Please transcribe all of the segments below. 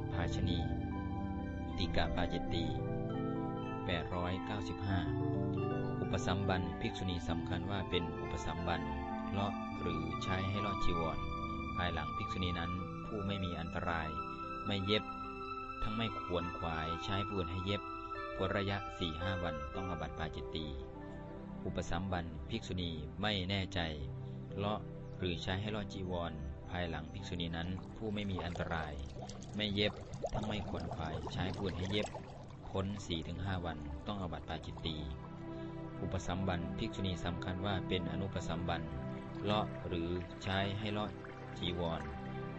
ฎภาชณี ติกาปาจิตตี895 อุปสัมบันภิกษุณีสำคัญว่าเป็นอุปสัมบันเลาะหรือใช้ให้ลอดจีวร ภายหลังภิกษุณีนั้นผู้ไม่มีอันตราย ไม่เย็บ ทั้งไม่ขวนขวายใช้ปูนให้เย็บพ้นระยะสี่ห้าวันต้องอบัติปาจิตตี อุปสัมบันภิกษุณีไม่แน่ใจเลาะหรือใช้ให้ลอดจีวร ภายหลังภิกษุณีนั้น ผู้ไม่มีอันตราย ไม่เย็บทั้งไม่ขวนขวายใช้ปูนให้เย็บ พ้นสี่ถึงห้าวันต้องอบัติปาจิตตีอุปสัมบันภิกษุณีสำคัญว่าเป็นอนุปสัมบันเลาะหรือใช้ให้เลาะจีวร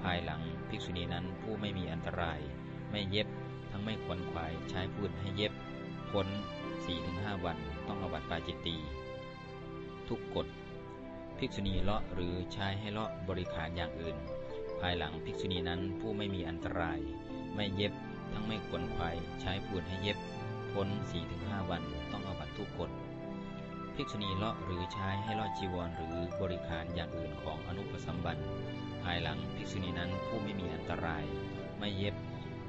ภายหลังภิกษุณีนั้นผู้ไม่มีอันตราย ไม่เย็บทั้งไม่ขวนขวายใช้ปูนให้เย็บ พ้น4-5 วันต้องอบัติปาจิตตีทุกกฎ ภิกษุณีเลาะหรือใช้ให้เลาะบริขารอย่างอื่น ภายหลังภิกษุณีนั้นผู้ไม่มีอันตราย ไม่เย็บทั้งไม่ขวนขวายใช้ปูนให้เย็บ พ้น 4-5 วันต้องอบัตทุกกฎภิกษุณีเลาะหรือใช้ให้เลาะจีวรหรือบริขารอย่างอื่นของอนุปสัมบันภายหลังภิกษุณีนั้นผู้ไม่มีอันตราย ไม่เย็บ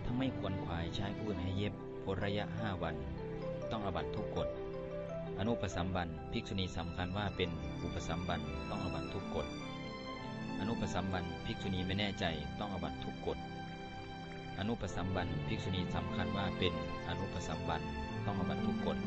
ทั้งไม่ควรขวายใช้ปูนให้เย็บพ้นระยะห้าวัน ต้องอบัตทุกกฎ นุปสัมบันภิกษุณีสำคัญว่าเป็นอุปสัมบันต้องอบัตทุกกฎ อนุปสัมบันภิกษุณีไม่แน่ใจต้องอบัตทุกกฎ อนุปสัมบันภิกษุณีสำคัญว่าเป็นอนุปสัมบันต้องอบัตทุกกฎ